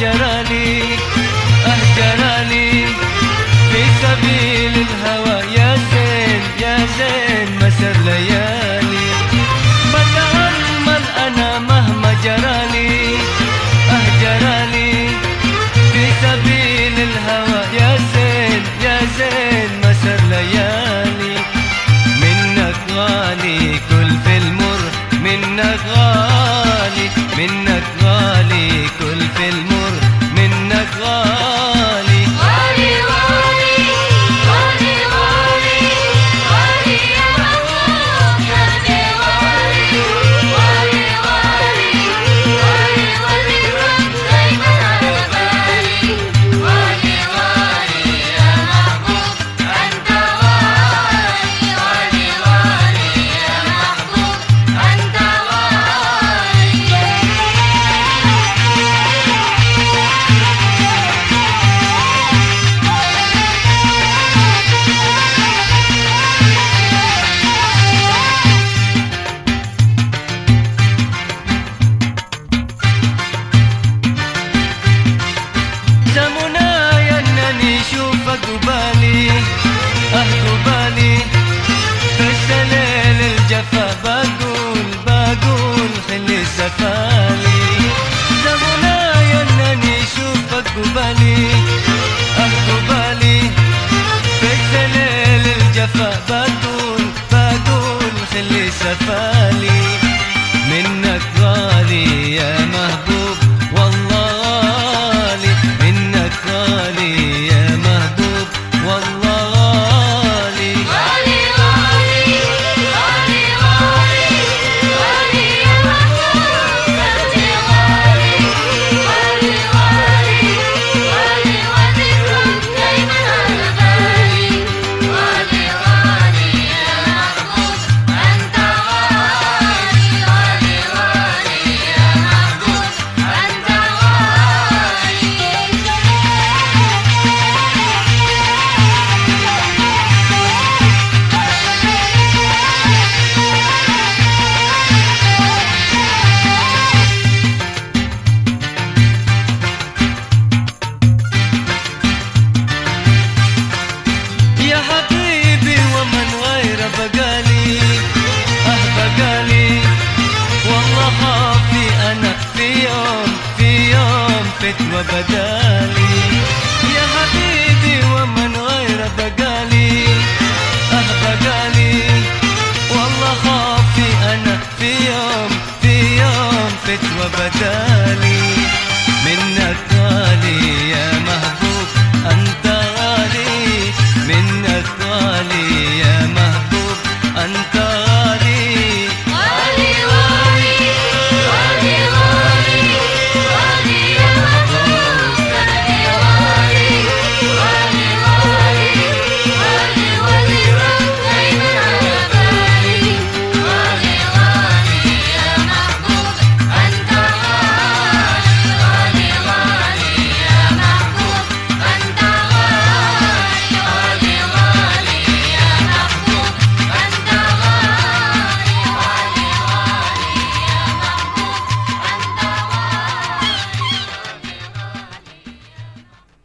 جرالي أهجرالي في سبيل الهوى. خلي سفالي زمناي انني اشوفك قبالي. لك وبدالي. يا حبيبي ومن غير بقالي. أه بقالي. والله خافي أنا في يوم في يوم فت وبدالي.